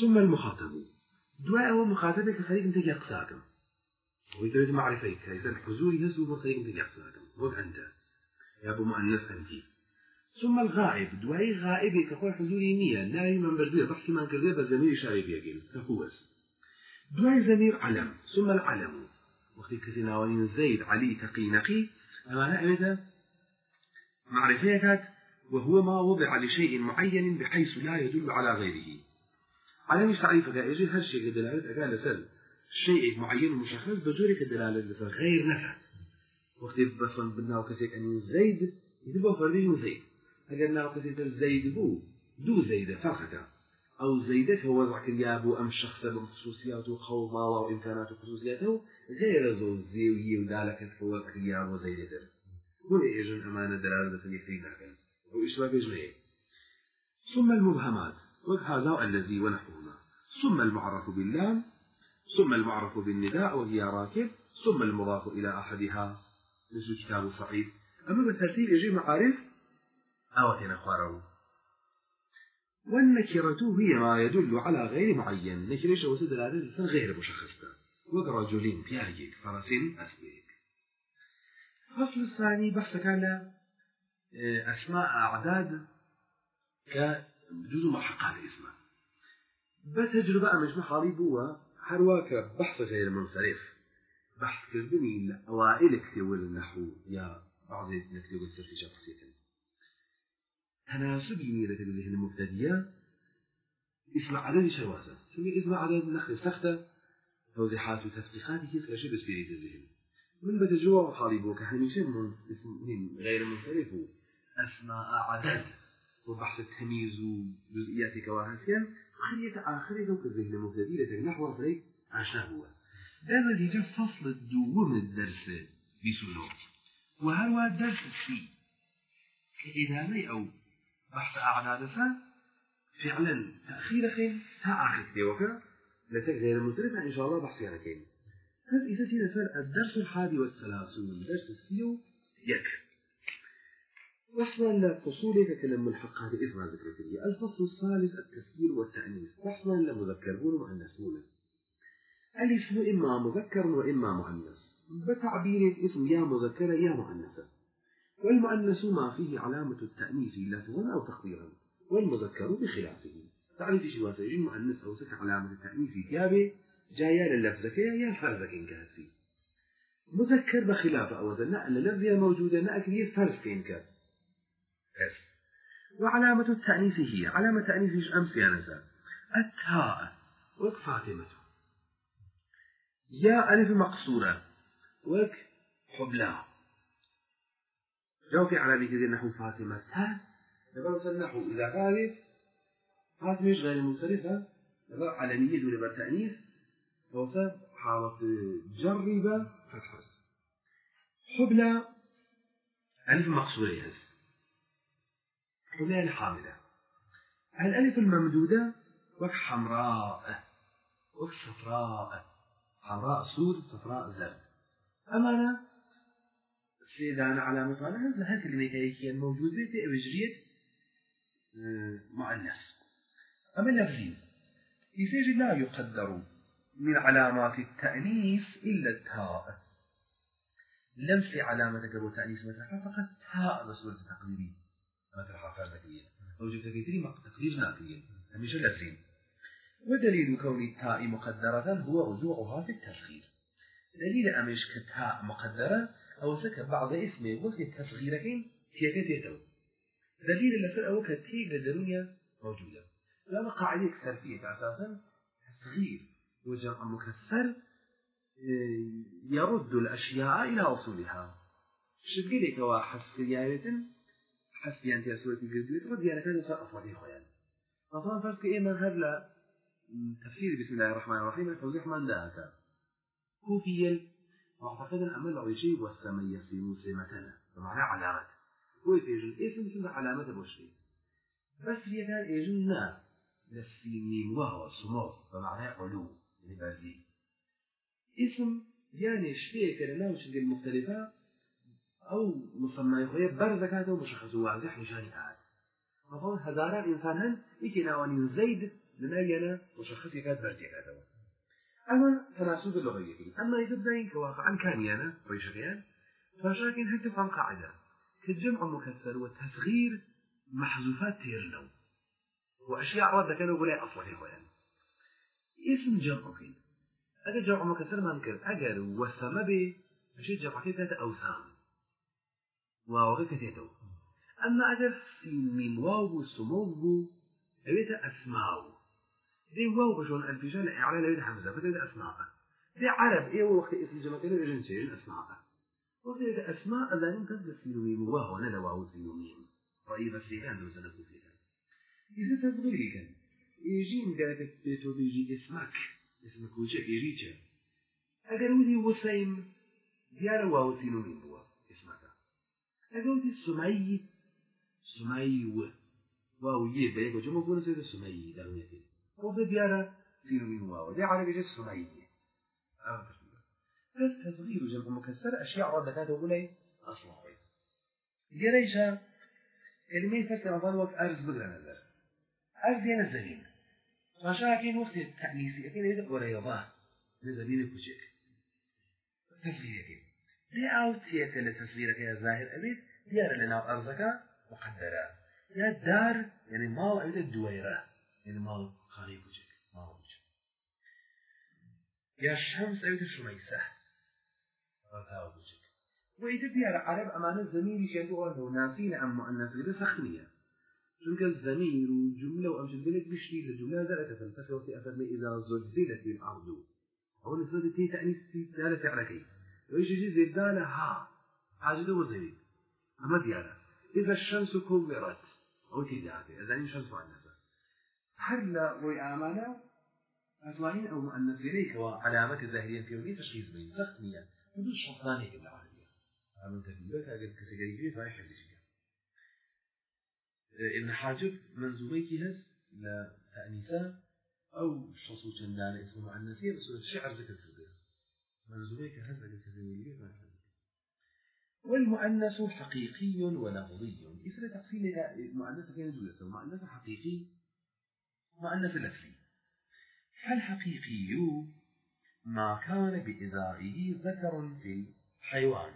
ثم المخاطب دعاء هو مخاطبك خليك انت يقصاكم ويدرج معرفيك. ليس الحضور يسوع خليك انت يقصاكم وأنت يا أبو مؤنث أنت. ثم الغائب. دعاء غائب كقول حضوري نية. ناي من بردوية بحثي من كذا بزمير شايب يقين. تفوز دعاء زمير علم. ثم العلم. وقت كسينا ولين زيد علي تقي نقي أما نعمة معرفيك وهو ما وضع لشيء معين بحيث لا يدل على غيره على مش تعريف يجي هالشيء دلالة قال لسل شيء معين مشخص بجورك الدلالة لسل غير نفع. وقت بس بدنا وكسيك أن زيد يدبوا فردين زيد. أجر ناو كسيك زيد بو دو زيد فرقك أو زيدك هو وضع كريابو أم شخص بخصوصياته قوم مالا وإمكاناته وخصوصياته غير زو زيوي ودالك هو كريابو زيدك هو إيجن أمانة دلالة سنيفتين لكن هو إشباه بيجمعه ثم المبهمات. وهذا الذي ونحوهما. ثم المعرف باللام ثم المعرف بالنداء وهي راكب ثم المضاف إلى أحدها. مثل كتاب صعيد أما بالترتيب يجي معارف أو تنخواره والنكرة هي ما يدل على غير معين. نكرة وسد العدد غير مشخصة. وكرجل بيارجك فرس أسبيك الفصل الثاني بحث كان أسماء أعداد كجزء محقق إسمه. بتجربة مش محالي بوا هرواك بحث غير منصرف. بحث كردني أوائل كتاب النحو يا بعض نكتب السرتي شخصية. تناسب يميلة الذهن المبتدية اسم عدد شواسة سمي اسم عدد نخل سختة. توضيحات وتفتيحات كيف كشي بسبيريت الذهن. من بتجربة وحالي بوا كهميشة من اسم غير منصرف أسماء عدد. وبحث التمييز وجزئيات كواهسيا خلية آخر ذوك الذهن المبتدي لتنحو فريق عشان هو. دائما يجي فصل الدو من الدرس بسلوك وهو الدرس السي كإدامي أو بحث أعدادسا فعلا. تأخير خير تا آخر كيوكا لتك غير مسرفة إن شاء الله بحثي على كين هذا إذا تينا الدرس الحادي والثلاثون درس السيو يك. بحثنا لفصول كلام ملحق هذه ذكر الفصل الثالث التسجيل والتأنيث. بحثنا لمذكرون ومؤنثون الاسم إما مذكر وإما مؤنث. بتعبير الاسم يا مذكرة يا مؤنثة والمؤنث ما فيه علامة التأنيث لفظا أو تقديرا. والمذكر بخلافه. تعرف شو واسجين مؤنث أو سك علامة التأنيث ثيابه جاية للفظك يا فرزك إنكاسي مذكر بخلاف أو ذا اللفظية موجودة نأكل فرز كإنكاسي اس وعلامة التأنيث هي علامة تأنيث أمس يا نزا التاء. وك فاطمة. يا ألف مقصورة. وك حبلى. لو في علامة كذي نحو فاطمة. تا نبقى نحو. إذا قالت فاطمة غير منصرفة نبقى علامية دون بالتأنيث توصف حالة جربة فتحس حبلى. ألف مقصورة يهز حبلى الحاملة الألف الممدودة وك حمراء وك صفراء. حمراء سود صفراء زرد. أمانة؟ سيدان علامة أنا هذا كلمة هي موجودة أبجرية مؤنث. أما اللفظين يسير لا يقدر من علامات التأنيث إلا التاء؟ لمس علامة قبل تأنيث مثلا فقط تاء بصورة تقديرية. مثل حرف زكية أو جبت كثير ما تقدير نافية هميشه لفظين ودليل كون التاء مقدرة هو رجوعها في التصغير دليل أمش كتاء مقدرة أو سك بعض اسمه وقت التصغيرين هي كتيتو دليل لسر أو كتيب للدنيا موجودة. لما قاعدة كسرفية أساسا. تصغير وجمع مكسر يرد الأشياء إلى أصولها. شبقي لك حسب أنت سورة الجزء رد يعني كان يصير أصلي خويا أصلا فرض كإيما هذا تفسير بسم الله الرحمن الرحيم التوضيح من ذاك كوفيا. معتقدا أمل أو شيء والسماء يسير سمتنا. بمعنى علامات هو يجن اسم سنة علامة بوشري بس هي كان يجن نا للسينين وهو سمو بمعنى علو. يعني بازي. اسم يعني لا وش المختلفة. أو مصنع يخويا برزكاته ومشخص واضح نشاني عاد مثلا هزاران إنسان هن إيكي ناوانين زيد لنايانا مشخصي كات برتي كاتوا أما تناسب اللغوية أما إذا بزين كواقعا كان يانا ريشغيان فشاكين هل تفهم قاعدة. كالجمع مكسر والتصغير محذوفات تيرنو وأشياء رد كانوا أصلا يا خوان اسم جمع كين أجا جمع مكسر ما نكر أجر وسما بي أشياء جمع كده أوسام. ووغي كتيتو أما أجر سين واو سمو أبيت أسماو. دي واو بشون الفجال على لبيت حمزة بس إذا أسماء. دي عرب إيه وقت إسم جمع كده يجنسين أسماء. وقت إذا أسماء لا يمكن تسلسل ميم وهو أنا لواو سين ميم رأيب السيكان دو سنة فيها إذا تبغي كان يجين قالك بيتو بيجي اسمك. اسمك وجه يجيك أجر ودي وسيم ديار واو سين ميم. أجر ودي سمي سمي واو يه بيك وجمع بقول سيد سمي دارونيتي وفي ديار سين ميم واو دي عربي جس سمي بس تصغير جمع مكسر أشياء رد كانت أقول أصلا خوي ديريشا اللي يفسر أظن وقت أرز بدر نظر أرز دينا الزمين فشاكين وقت التأنيسي أكين يدق وريضاه لزمين كوشك تصغير أكين أو تيك لتصغيرك يا زاهر أبيت ديار لنا أرزك مقدرة. يا دار يعني مال أبيت الدويرة. يعني مال خاني كوشك مال كوشك يا شمس أبيت الشميسة غلطاوة كوشك وإذا ديار عرب أمانة يشيكو أنه ناسين عن مؤنث غير سخنية چونك الزمير وجملة وأمشد بلد بشتي لجملة ذلك فالفس وقت أفرمي إذا زلزلت الأرض. أو نسبة تي تأنيس دالة فعلكي وإيش يجي زي دالة ها. حاجة وزيد أما ديالة إذا الشمس كورت. أو تي دالة إذا الشمس مؤنثة هلا وأمانة أتوانين أو مؤنث إليك وعلامة الظاهرية في ولي تشخيص بين سخنية بدون شخصانية بالعربية من تدبيرك أجل كسجريجي فهي حزيجية ابن حاجب منزوميكي هز لتأنيسة أو شخصو جندان اسمه مؤنثية بس الشعر ذكر في والمؤنث حقيقي ولفظي إذا تقسيم المؤنث كان جلسة المؤنث حقيقي مؤنث لفظي. فالحقيقي ما كان بإذائه ذكر في الحيوان.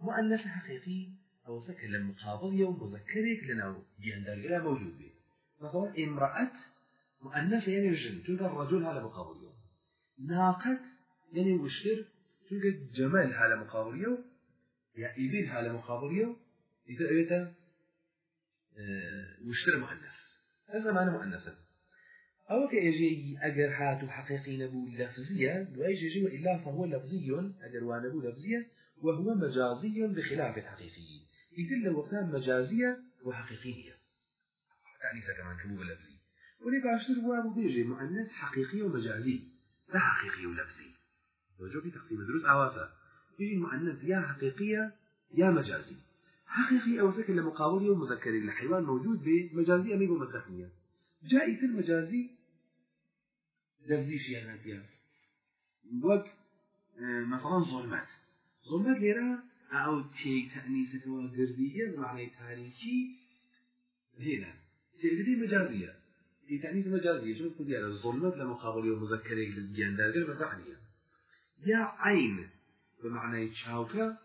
مؤنث حقيقي أو سكن المقابل يوم مذكرك لنا جندر لا موجود به. مثلا امرأة مؤنث يعني الجن تلقى الرجل هذا مقابل يوم. ناقة يعني وشتر تلقى الجمال هذا مقابل يوم يا إبل هذا مقابل يوم إذا إذا أه وشتر مؤنث. هذا معنى مؤنثا أو كيجي أجر حاتو حقيقي نبو لفظية ويجي جي وإلا فهو لفظي أجر وانبو لفظية وهو مجازي بخلاف الحقيقي. يدل وقتها مجازية وحقيقية. تعني كمان كمو لفظي وليك عشر هو بيجي مؤنث حقيقي ومجازي لا حقيقي ولفظي. وجو في تقسيم الدروس عواسة يجي المؤنث يا حقيقية يا مجازي. حقيقي أو سكن لمقابل ومذكر الحيوان موجود بمجازي أميب ومتخنية جائزة المجازي. لفظي شيئا فيها. وقت مثلا ظلمات. ظلمات ليرا أو تيك تأنيسة وقردية بمعنى تاريخي. هنا تقدي مجازية. في تأنيس مجازية شو تقول يعني الظلمات لمقابل يوم مذكر للجيان دارجر بمعنى يا عين. بمعنى شاوكة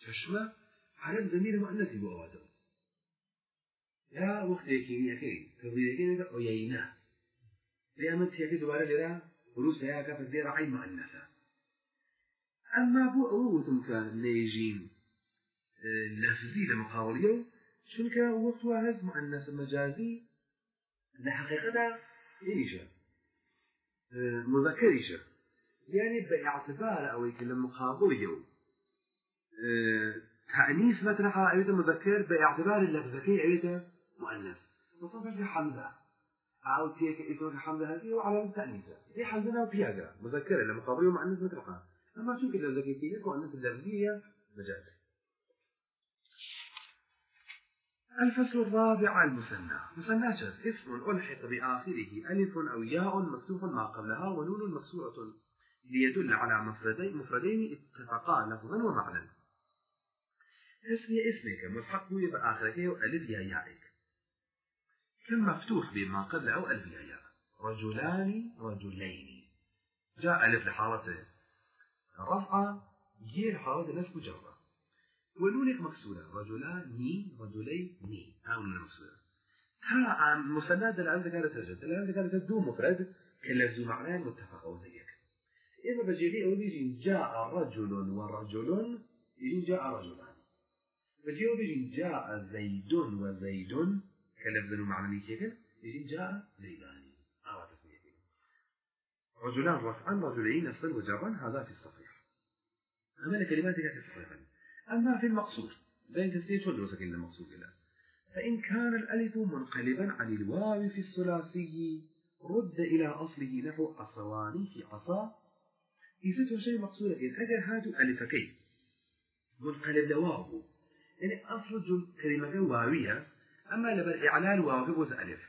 چشمة على زمير مؤنثي بأواده يا وقت يكين يكين تقدير يكين يبقى أويينا لأما تيكي دوبارة لرا بروس بها كفت دير عين مؤنثة. أما بو أوتم كان ليجين لفظي لمقاوليه شنك وقت واحد مؤنث مجازي لحقيقة إيشا مذكر إيشا يعني باعتبار أو يكلم مقابله تأنيث مطرحة أيضا مذكر باعتبار اللفظكي أيضا مؤنث. وصفش حمزة. أو تيك اسمه حمزة هذه وعلى التأنيثة دي حمزة وبياجا مذكرة لمقابله مؤنث مطرحة. أما شو كده اللفظكية مؤنث اللفظية مجازي الفصل الرابع المثنى. مثنى اسم ألحق بآخره. ألف أو ياء مفتوح ما قبلها ونون مكسورة. ليدل على مفردين مفردين اتفقا لفظا ومعنى. اسم اسمك ملحق بآخره وألف يا يائك كم مفتوح بما قبل أو ألف الياء رجلان رجلين. جاء ألف لحالة رفع ي لحالة نسب جرة ونونك مكسورة. رجلان ني رجلين ني. أو نون مكسورة ها مسند الآن ذكر سجد الآن ذكر سجد دو مفرد. كلفظ معناه متفق أو زيك إذا بجيلي أو يجي جاء رجل ورجل يجي جاء رجلان. بجي أو بيجي جاء زيد وزيد. كلفظ معنى كيف يجي جاء زيدان. أو تسمية رجلان رفعا رجلين نصبا وجرا هذا في الصحيح. أما الكلمات في الصحيح أما في المقصود زي تسمية شو درسك إلا المقصود إلا فإن كان الألف منقلبا عن الواو في الثلاثي رد إلى أصله نحو أصواني في عصا إذا شيء مقصود إن أجل هاتوا ألفكين. منقلب لواو. يعني أصل كلمة واوية أما لبر إعلان واو كبوز ألف.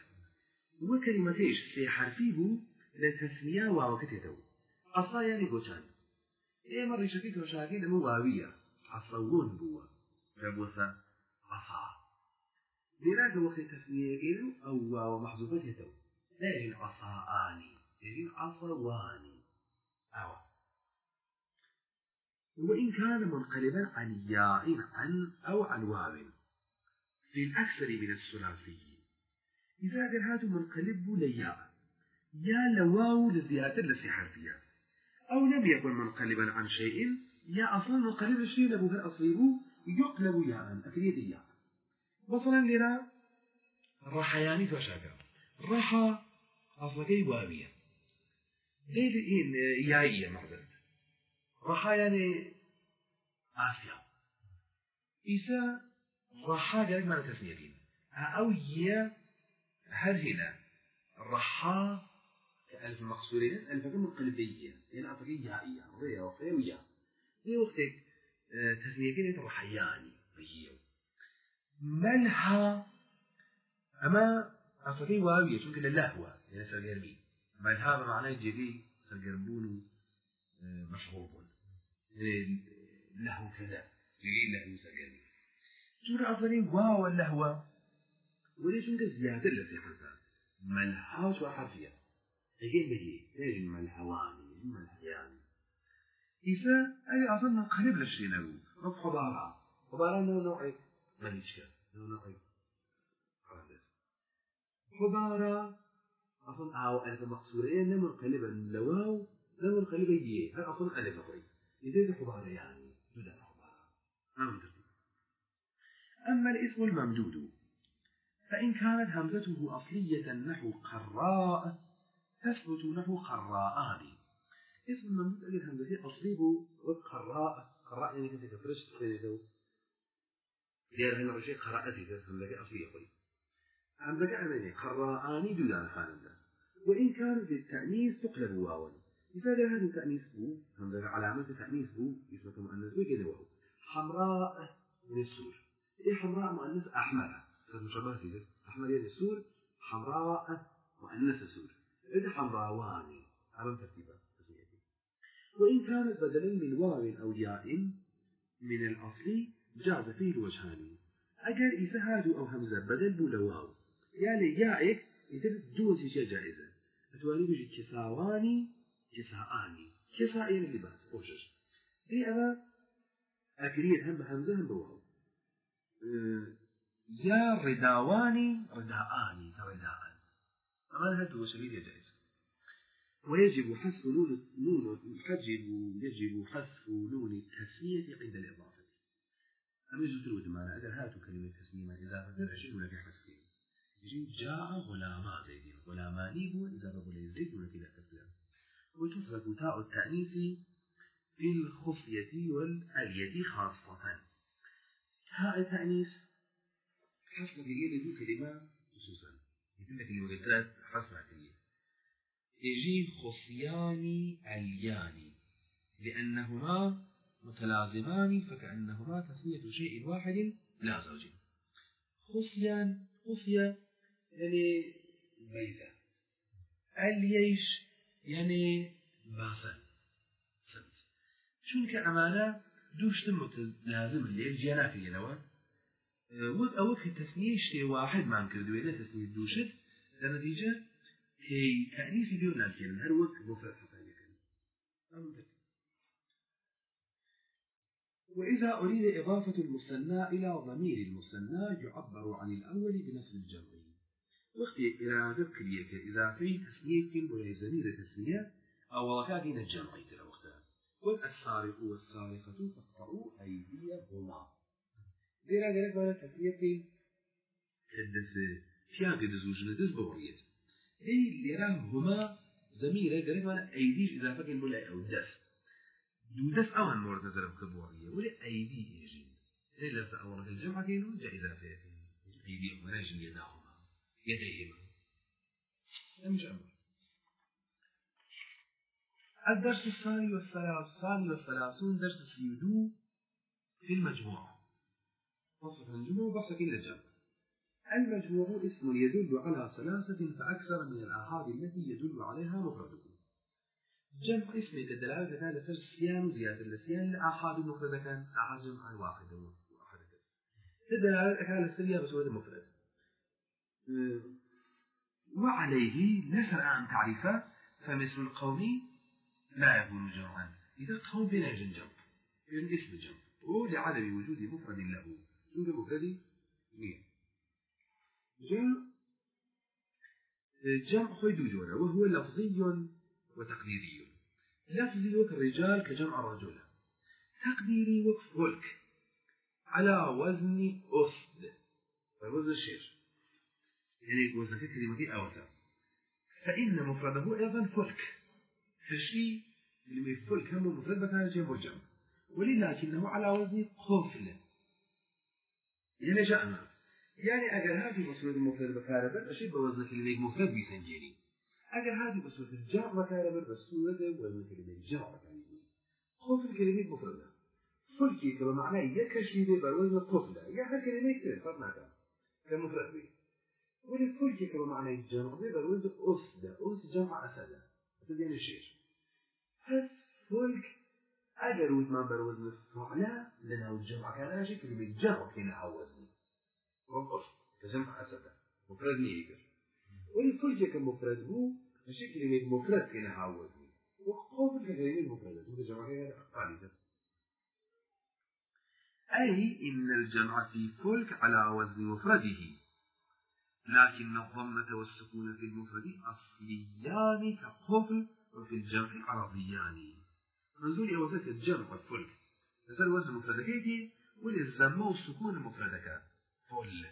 وكلمتيش سي حرفيه لتسمية واو كتتو عصا يعني قوشان. إيه مرة شكيت وشاكين أمو واوية. عصوون بوا. كبوسا عصا لذلك وقت تسمية كيلو أو واو محذوفة يتو لا يجن عصاءاني يجن عصواني أو وإن كان منقلبا عن ياء عن أو عن واو في الأكثر من الثلاثي إذا كان هذا منقلب لياء يا لواو لزيادة لسي حرفية أو لم يكن منقلبا عن شيء يا أصلا منقلب الشيء في الأصليب يقلب ياء أكريد ياء مثلا لنا رحياني فشاكا رحى أصلكي واوية ليه إن يائية معذرة رحى يعني آسيا. إيسا رحى قالك ما تسمية أو ي هل هنا رحى ألف المقصورين ألف كم قلبية. يعني أصلكي يائية ريا وخير ويا في وقتك تسمية كده رحياني بيجيو ملها أما أصلي واوية شو كده لهوة يعني سرقربي. ملها بمعنى جدي سرقربون مشغوبون. له كذا يقول له سرقربي شو أصلي واو اللهوة. وليش انك زيادة لسي حسان ملها شو حرفية يقول به ليش ملهواني؟ ملهياني إذا أي أظن قريب للشيء نقول. رب حضارة حضارة نوعي ماليشيا نوعي خالص حضارة أصلا أو ألف مقصورية نمر قلبا لواو نمر قلبا يي هل أصلا ألف أخري إذا حضارة يعني جدا حضارة. أمام أما الاسم الممدود فإن كانت همزته أصلية نحو قراء تثبت نحو قراءان اسم الممدود أجل همزته أصليه قراء قراء يعني كنت كفرش تخيني ديار هنا رشي قراءتي همزة أصلية قوي همزة أمني قراءاني دولا خاندا وإن كان بالتأنيث تقلب واوا جاء هذا هو همزة علامة التأنيث هو اسمه مؤنث وكذا وهو. حمراء من السور. إيه حمراء مؤنث؟ أحمر. مشابه كده أحمر يعني السور حمراء مؤنث السور. إذا حمراواني على ترتيبه وإن كانت بدلا من واو أو ياء من الأصل جاز فيه الوجهان. أجر إذا هادو أو همزة بدل بولا واو. يعني يائك إذا شيء جائزة. أتواني بيجي كساواني كساءاني كساء يعني لباس أوشش دي أنا أكريد هم بهمزة هم بواو. أه يا رداواني رداءاني كرداء أما هذا هو شديد جائز ويجب حذف نون نون يجب يجب حذف نون التسمية عند الإضافة. أما تلوث معنا أجل هاتوا كلمة تسمية إذا أشد ولا في يجي جاء غلاما زيدين غلاماني هو إذا رب يزيد ولا كذا كذا وتثبت تاء التأنيث في الخصية والألية خاصة؟ تاء التأنيث حسب بيجي له كلمة خصوصا. يقول لك الوجدات حسب كلمة يجي خصيان آليان. لأنهما متلازمان فكأنهما تسمية شيء واحد لا زوج. خصيان خصية يعني بيزة اليش يعني باسن سنت شون كأمانة دوش تم لازم في لوا وەک ئەوە کە تەسنیە شتێ واحدمان کردوێ لە تەسنیە دووشت لە نەتیجە هي تأنيث بيون الكلمة هل وقت مفرد حسابي كلمة وإذا أريد إضافة المثنى إلى ضمير المثنى يعبر عن الأول بنفس الجمع. وقت إرادة كلية إضافي تسمية ولا زمير تسمية أو كان الجمع ترى وقتها والسارق والسارقة فاقطعوا أيديهما. ديرا قالك ولا تسمية كدس فيها قد زوجنا دز بوريت أي لرا هما زميرة قالك ولا أيديش إضافة كن ولا أو دس دو دس أوان مورد ضرب كبورية ولا أيدي يجين زي لفظ أول الجمع كينو جاء إضافة أيديهما نجم يداهما يديهما. مش الدرس الثاني والثاني والثلاثون درس سيودو في المجموعة وصف الجمع بحث إلى الجمع. المجموع اسم يدل على ثلاثة فأكثر من الآحاد التي يدل عليها مفرده جمع اسم كدلالة كان لسر سيان زيادة لسيان الآحاد المفردة كان آحاد جمع واحد واحد الدلالة كان لسر بسورة مفرد. وعليه نسأل عن تعريفه فمثل القوم لا يكون جمعا إذا قوم بلا جنجم إذن اسم جمع ولعدم وجود مفرد له. وجود مفرد مين؟ جمع جمع خيد جورة وهو لفظي وتقديري. لفظي وكالرجال كجمع رجل تقديري وكفلك على وزن أسد فالوزن الشير يعني وزن كلمة أوسع. فإن مفرده أيضا فلك. فشي اللي يفلك هم مفرد بكان شيء مرجم ولكنه على وزن قفل. يعني جاءنا. يعني أجل هذه بصورة المفرد بكاربر أشي بوزن كلمة مفرد بيسنجيني. أجل هذه بصورة الجمع بكاربر بصورة وزن كلمة جمع بكاربر قفل كلمة مفردة. فلكي كما معناه يكشي بوزن قفلة. يعني كلمة كتير فرناك كمفرد بيه ولفلكي كما معناه الجمع بوزن أسد أسد جمع أسد أسد يعني الشيش هس فلك أجر وثمان بروزن فعلا لأنه الجمع شيء كلمة جمع كنا وزني والقصد كجمع أسد مفرد نيجر والفلك كمفرد هو شيء كلمة مفرد كنا وزني وقوم كلمة مفردة هو جمع كنا قالدة أي إن الجمع في فلك على وزن مفرده. لكن الضمة والسكون في المفرد أصليان كقفل وفي الجمع عرضيان منزول يوزك الجمع والفلك. نزل وزن مفردكيتي والزمة والسكون المفردك فل.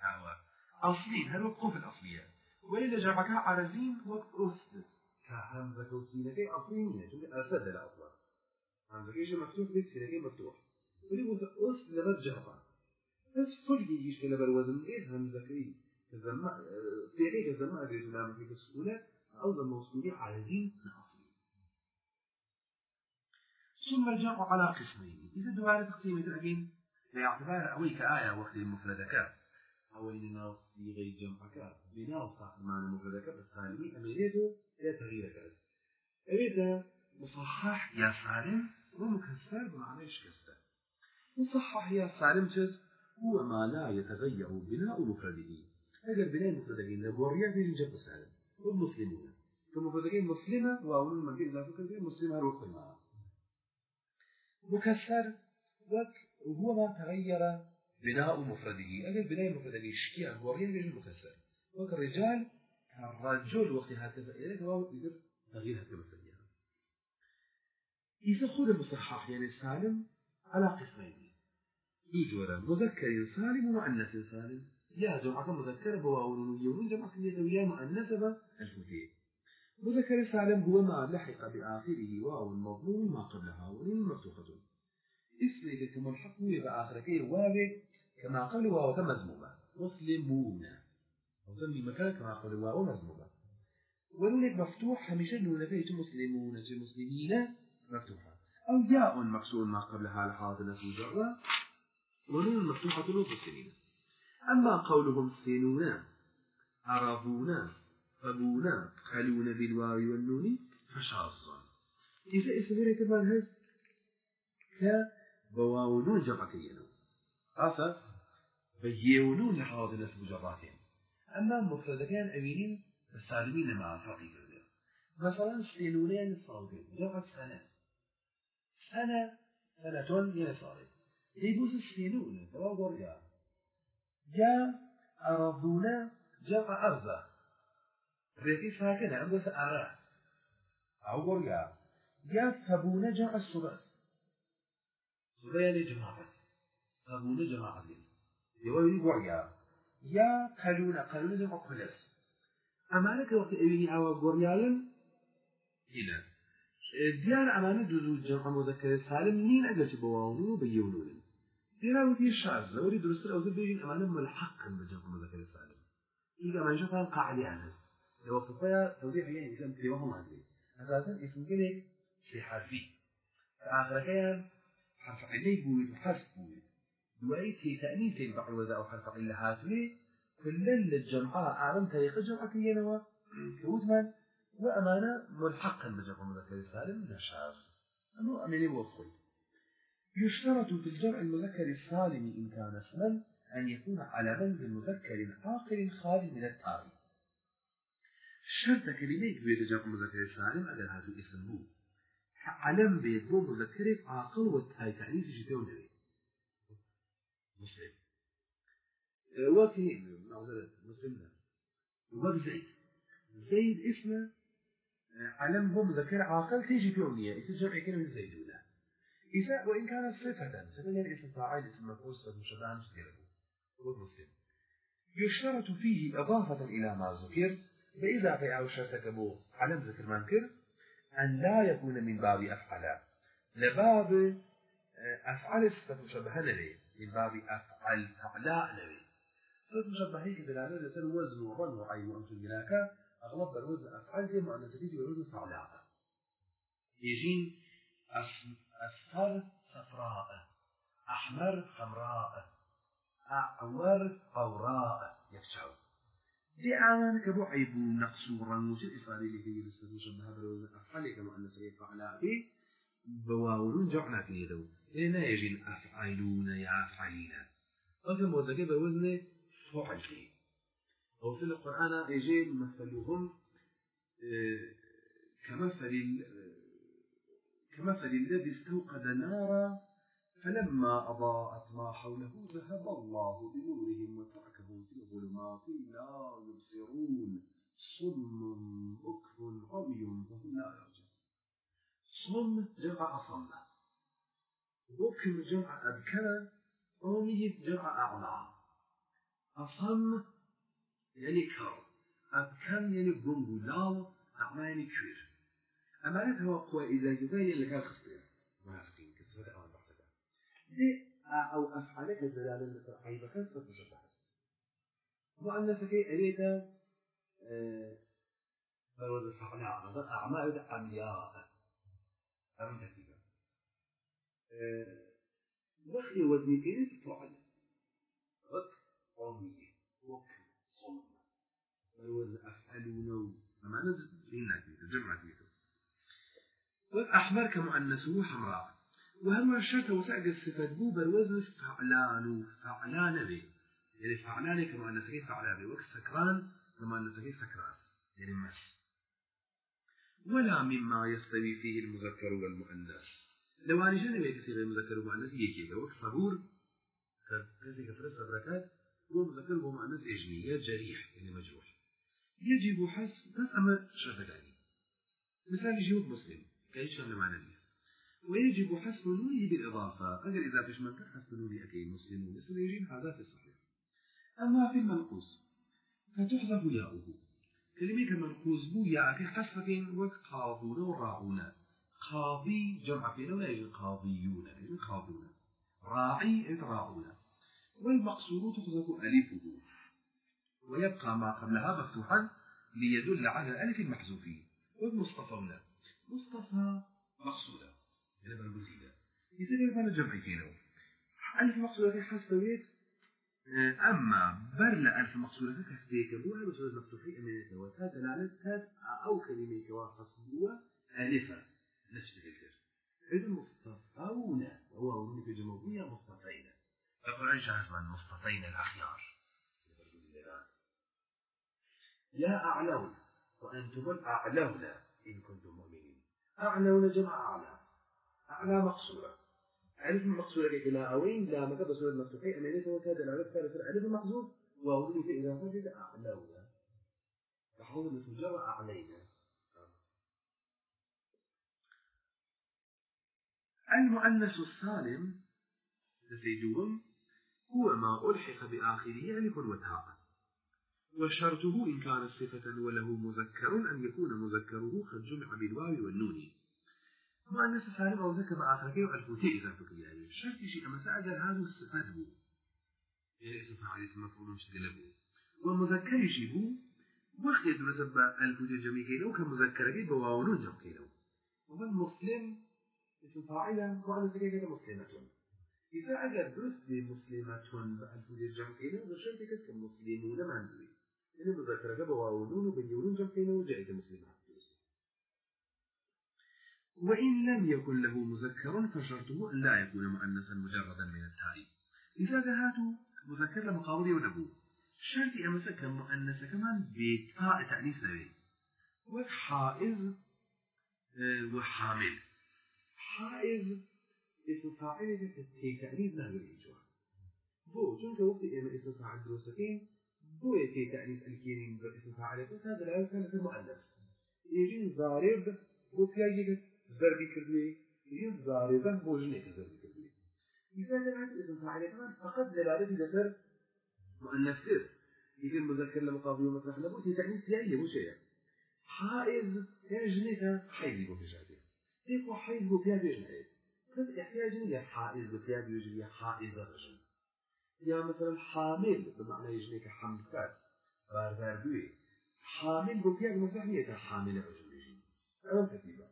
هوا. أصلين هل وقف الأصلية ولذا جمعك عرزين وقفت كهمزة وسينكي أصلين جملة أسد لا أصلا همزة كيش مفتوح بيت سينكي مفتوح. ولي وزن أصل لبر جمع بس فل يجيش كلا بالوزن إيه همزة كي في كزمة أدري جنام في السكونة ضم مسكوني عارضين أصلي ثم الجمع على قسمين. إذا دوار تقسيم الأجين باعتبار أوي كآية وقت المفردك أو إننا صيغة جمعك. بناء صاحب معنى مفردك بس سالمي أميريته لا تغيير كذا أريد مصحح يا سالم ومكسر بمعنى إيش كسر؟ مصحح يا سالم جز هو ما لا يتغير بناء مفرده. بناء مفردك إذا بوريات يجب سالم والمسلمون فمفردين مسلمة وأولون من جئ إضافة كثير مسلمة الوقت معها مكسر وهو ما تغير بناء مفرده أجل بناء مفرده هو غير غير مكسر. وك الرجال الرجل وقت هكذا إليك هو يقدر تغيير هكذا مسلمة إذا خذ المصحح يعني السالم على قسمين. دو مذكر سالم ومؤنث سالم. يا جماعة مذكر بواو يوم جماعة يدوية مؤنثة الفتي مذكر سالم هو ما لحق بآخره واو مضمون ما قبلها ونون مفتوحة اسمك كما الحق بآخرك واو كما قبل واو مزمومة مسلمون. وسمي مكان كما قبل واو مزمومة ونونك مفتوح هميشة نون فيه مسلمون. مسلمين مفتوحة أو ياء مكسور ما قبلها لحاظ نسب جرة ونون مفتوحة للمسلمين أما قولهم سينونا عربونا فبونا خلونا بالواو والنون فشاص إذا اسمه كمان هز ك بواو نون كينا أفا بيونون لحواض النسب جراتين. أما مفرد كان أمينين السالمين مع فرقي كذا مثلا سنونين صالحين جمع سنة. سنة سنة ينصاري يبوس السنون توا قرية جاء أرضونا جمع أرضه ريكي ساكنة عندها أرى أو قرية جاء ثبونا جمع السباس سبا يعني جماعة. ثبونا جماعة يوالي قرية يا. قلونا قلونا جمع قلس أما لك وقت أبيني أو قرياين هنا. دیار ئەمانە دوزوو جەمع مذەکر سالم نین ئەگەرچ بەواون و بەیونون دیرا وتی شاز لەوەری درستتر ئەوزە بێژین ئەمانە ملحقن بە جەمع مذەکر سالم إذا ئەمانجا قال قاعدیان هەست لو خطايا توضيح يعني إسلام كلمة هم هذه أساسا اسم كلمة شيء حرفي. فآخر كيان حرف عليه بود وحرف بود دوائي تأنيث البعض وذا أو حرف علة هاتوي كلا للجمعاء أعلم طريقة جمعة كيانوا كوتمان وأمانة ملحقا بجمع المذكر السالم نشاز أنه أمني وفقي يشترط في الجمع المذكر السالم إن كان اسما أن يكون على بند مذكر عاقل خالي من التاري شرط كلمة بيد جمع المذكر السالم أجل هذا الاسم هو. علم بيد بو مذكر عاقل والتاي تعنيس شتون نبي مسلم. وكي معذرة مسلم وقت زيد. زيد اسمه علم هو مذكر عاقل تيجي في أمنية يتجمع كلمة زيدونة إذا وإن كانت صفة صفة يعني اسم فاعل اسم مفعول صفة مشبهة مش هو مسلم يشترط فيه إضافة إلى ما ذكر بإضافة أو شرط كبو علم ذكر منكر أن لا يكون من باب أفعل. لباب أفعل صفة مشبهة نبي. من باب أفعل فعلاء نبي. صفة مشبهة إذا لا نزل وزن ورن وعين وأمثل جلاكا أغلب بالوزن أفعال زي مؤنثة تيجي بالوزن فعلاء يجين أصفر صفراء أحمر حمراء أعور قوراء يفشعوا دي أعوان كبو عيب نقص ورنوش الإسرائيلي في لسه مشبهة بالوزن أفعال كمؤنثة فعلاء بواولون جعنا في يدو هنا يجين أفعلون يفعلين أوكي موزكي بالوزن فعل فيه أو في القرآن يجي مثلهم كمثل كمثل الذي استوقد نارا فلما أضاءت ما حوله ذهب الله بنورهم وتركهم في ظلمات لا يبصرون. صم بكم عمي فهم لا يرجعون. صم جمع أصم. بكم جمع أبكر. عمي جمع أعمى. أصم يعني كر. أبكم يعني قنبو لاو أعمى يعني كوير أما هو إذا جبالي اللي كان خصير منافقين كسوة أمان بحثك دي أو أفعالك الدلالة مثل عيبة كان صفر شبهس مؤنثك أريد فوز الفعلاء مثلا أعمال عمياء أم كثيرة. وخي وزني كيف فعل رك قومية. وك صلب فوز أفعلون أما نزل إنك تجمع فيه. والأحمر كمؤنثه حمراء وهم الشرط وسعد الصفة بو بالوزن فعلان فعلان به يعني فعلان كمؤنثه فعلان به وقت سكران كمؤنثه سكراس. يعني مس ولا مما يستوي فيه المذكر والمؤنث. لو أنا جنب يكسي غير مذكر ومؤنث يكي وقت صبور كذي كفر صبركات هو مذكر ومؤنث إجمية جريح يعني مجروح. يجب حس بس أما شرط مثال يجيب مسلم. كايش من معنى دي ويجب حسب نونه بالإضافة أجل إذا فيش من حسب نونه أكيد مسلم ومسلم يجيب هذا في الصحيح. أما في المنقوص فتحذف ياؤه. كلمة المنقوص بو في حسب وقاضون وراعون. قاضي جمع فينا ولا يجي قاضيون يجي قاضون. راعي راعون. والمقصود تحذف ألفه. ويبقى ما قبلها مفتوحا ليدل على الألف المحذوفين. والمصطفون مصطفى مقصودة. يعني بالمزيدة يصير يبقى جمع فينا ألف مقصودة في حسويت أما برلا ألف مقصودة في كفتيك بوها بسورة مفتوحية من الثوات دلالة أو كلمة كواخص بوها ألفة نفس الفكر. إذا مصطفون وهو من في جمهورية مصطفين القرآن شازمان مصطفين الأخيار. يا أعلون وأنتم الأعلون إن كنتم مؤمنين أعلون جمع أعلى؟ أعلى مقصورة. ألف مقصورة إلى أوين لا مكتب سورة مفتوحين أن يليس وكاد العرف كان سورة ألف محذوف وأولي في إذا فجد أعلون تحول اسم جرى أعلينا المؤنث السالم تسيدهم هو ما ألحق بآخره ألف وتاء. وشرطه إن كان صفة وله مذكر أن يكون مذكره قد جمع بالواو والنون. مؤنث سالم أو ذكر آخره وألف وتاء إذا فكر يعني. شرط شيء أما سأجل هذا الصفات بو يعني اسم فاعل اسم مفعول مش بو ومذكر شيء بو وقت يدرس بألف وتاء جميع كيلو كمذكر بواو ونون جمع كيلو. ومن اسم فاعل مؤنث كده مسلمة. إذا أجر درست بمسلمة بألفوذ الجمع كينا وشرط كس كمسلمون ما ندري إنه مذكرة بواونون وبنيون جمع كينا وجاءت مسلمات وإن لم يكن له مذكر فشرطه أن لا يكون مؤنثا مجردا من التاء إذا جهاته مذكر لمقابل ونبو شرط أمسك مؤنث كمان بتاء تأنيث نبي. وحائز وحامل. حائز إسم فاعل في تأنيث نهر الإجوار بو چونك وقت إما إسم فاعل دروسكين بو يتي تأنيث الكينين بإسم فاعل هذا لا كان في المؤنث يجي ضارب بو تلاقي ضربي كردوي يجي ضاربا بو جنك ضربي كردوي إذا كان إسم فاعل كمان فقط دلالة لسر مؤنث كر يجي المذكر لمقابل ومطرح لبو تي تأنيث سيائية مو شيء حائز كان حيث بو بجاتي ديكو حيث بو فيها بيجنك بس احتياج يا حائز بثياب يجري حائز الرجل. يا مثلا حامل بمعنى يجري حمل فرد باردار دوي حامل بثياب مفهمية حامل الرجل يجي أنا كتيبة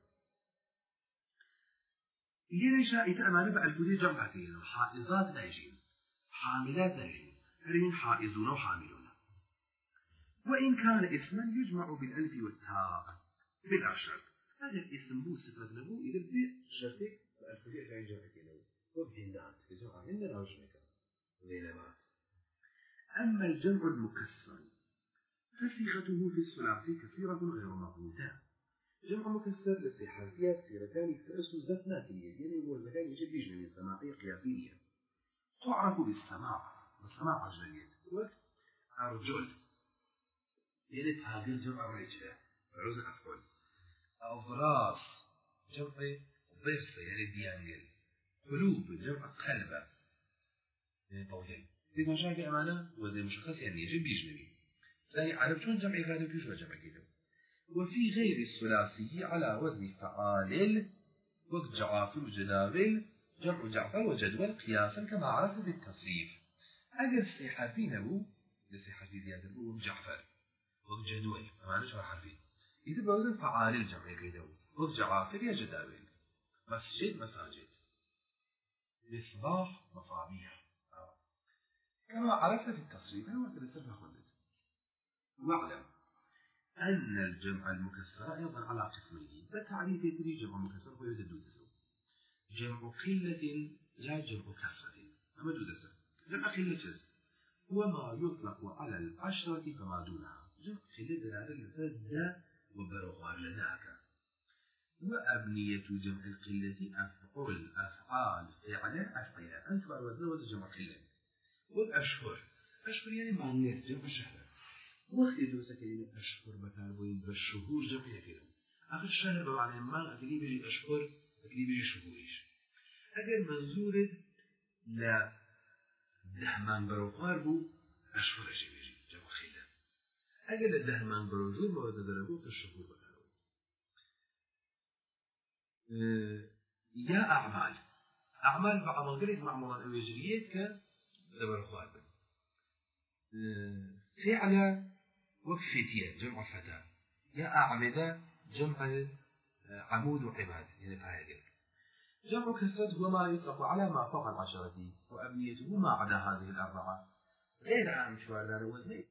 يلي شائت أمانة بألفودي جمعتين حائزات لا يجين حاملات لا يجين هرين حائزون وحاملون وإن كان اسما يجمع بالألف والتاء بالأشر هذا الاسم بو صفة له إذا بدي شرطك الفريق كان جمع كيلو وبهندات جمع عندنا وشنكا وليلمات أما الجمع المكسر فصيغته في الثلاثي كثيرة غير مضبوطة جمع مكسر لصحافيات سيرتان يكترسوا ذات يعني هو المكان يجمع من سماعية قياسية تعرف بالسماع الجيد وقت أرجل. يعني تهاجر جمع رجلة عزء أفعل أضراس جمع ضفة يعني ديانجل قلوب. جمع قلبة يعني طويل دي مشاكل أمانة وزي مشخص يعني يجب يجنبي زي عرب شون جمع غالب كيش وجمع كده وفي غير الثلاثي على وزن فعال وقت جعافر وجدابل جمع جعفر وجدول قياسا كما عرف بالتصريف. أجل صحفين أبو لصحفي زيادة أبو جعفر. وقت جدول أمانة شو حرفين إذا بوزن فعال الجمع كده وقت جعافر يا جدابل مسجد مساجد. مصباح مصابيح. كما عرفت في التصريف أنا وتلسف خلد واعلم أن الجمع المكسر أيضا على قسمين بتعريف يدري جمع مكسر هو يزدو تسو جمع قلة لا جمع كسرة. أما دو جمع قلة هو ما يطلق على العشرة فما دونها. جمع قلة دلالة لفزة وبرغار لذاك. وأبنية جمع القلة أفعل أفعال فعل أفعل أنت وزن وزن جمع قلة. والأشهر أشهر يعني معنى جمع شهر. وقت يدرس كلمة أشهر بكار بوين بالشهور جمع كده آخر شهر بمعنى ما أكلي بيجي أشهر أكلي بيجي شهوريش أجر منظور لا دهمان بروخار بو أشهر أشي بيجي جمع خلة أجر دهمان بروزور ما وزن الشهور بكار يا أعمال. أعمال بعمل قريب معمولا أوجريات كان دبر خواتم فعل وكفتية جمع فتاة يا أعمدة جمع عمود وعماد. يعني فهذا جمع كسرة هو ما يطلق على ما فوق العشرة وأبنيته ما عدا هذه الأربعة. غير عام شوار دار وزنين